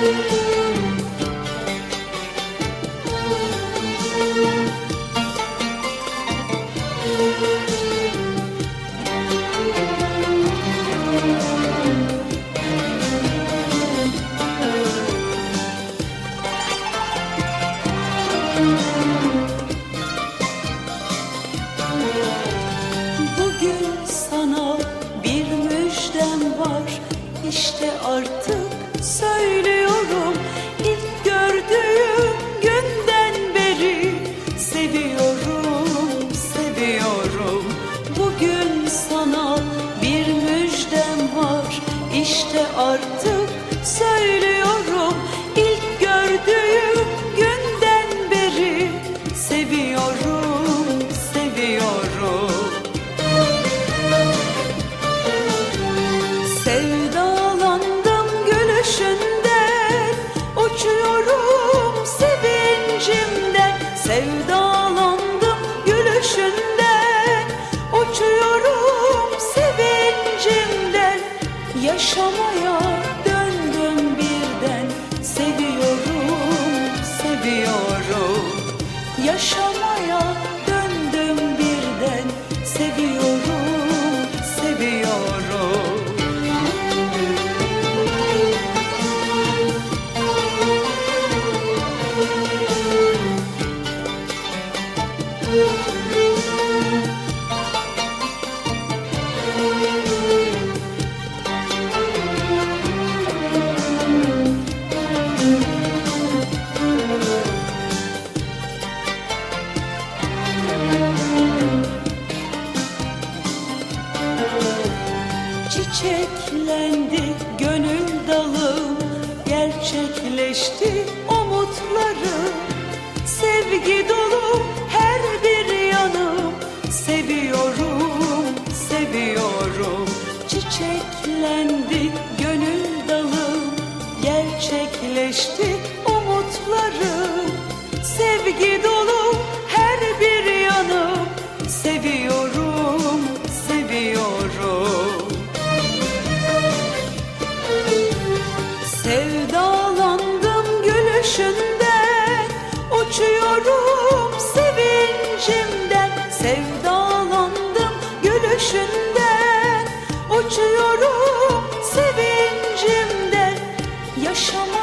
Müzik Sevdalandım gülüşünden Uçuyorum sevincimden Sevdalandım gülüşünden Uçuyorum sevincimden Yaşamaya döndüm birden Seviyorum, seviyorum. Yaşamaya Çiçeklendi gönül dalım Gerçekleşti umutlar. সময়